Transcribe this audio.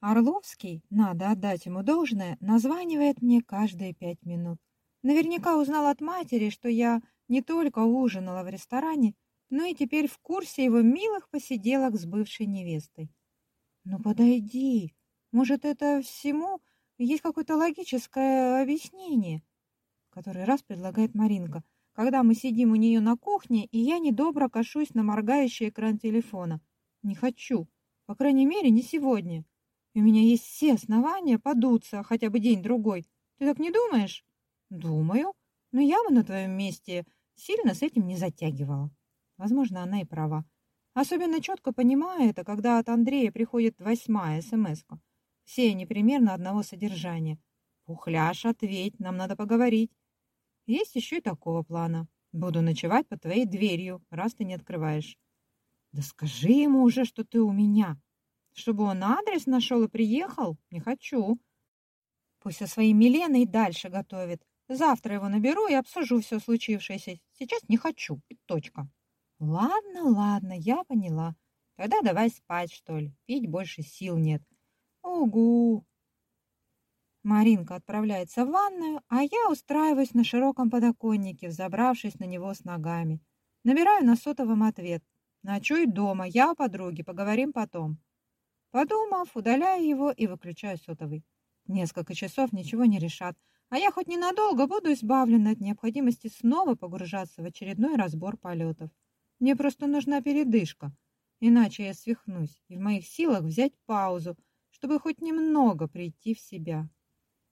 Орловский, надо отдать ему должное, названивает мне каждые пять минут. Наверняка узнал от матери, что я не только ужинала в ресторане, но и теперь в курсе его милых посиделок с бывшей невестой. Ну подойди, может, это всему есть какое-то логическое объяснение? Который раз предлагает Маринка, когда мы сидим у нее на кухне, и я недобро кашусь на моргающий экран телефона. Не хочу. По крайней мере, не сегодня. У меня есть все основания подуться хотя бы день-другой. Ты так не думаешь? Думаю. Но я бы на твоем месте сильно с этим не затягивала. Возможно, она и права. Особенно четко понимаю это, когда от Андрея приходит восьмая смс -ка. Все они примерно одного содержания. «Пухляш, ответь, нам надо поговорить». Есть еще и такого плана. Буду ночевать под твоей дверью, раз ты не открываешь. Да скажи ему уже, что ты у меня. Чтобы он адрес нашел и приехал? Не хочу. Пусть со своей Миленой дальше готовит. Завтра его наберу и обсужу все случившееся. Сейчас не хочу. И точка. Ладно, ладно, я поняла. Тогда давай спать, что ли. Пить больше сил нет. Угу. Маринка отправляется в ванную, а я устраиваюсь на широком подоконнике, взобравшись на него с ногами. Набираю на сотовом ответ. Ночуй дома, я у подруги, поговорим потом. Подумав, удаляю его и выключаю сотовый. Несколько часов ничего не решат, а я хоть ненадолго буду избавлена от необходимости снова погружаться в очередной разбор полетов. Мне просто нужна передышка, иначе я свихнусь, и в моих силах взять паузу, чтобы хоть немного прийти в себя.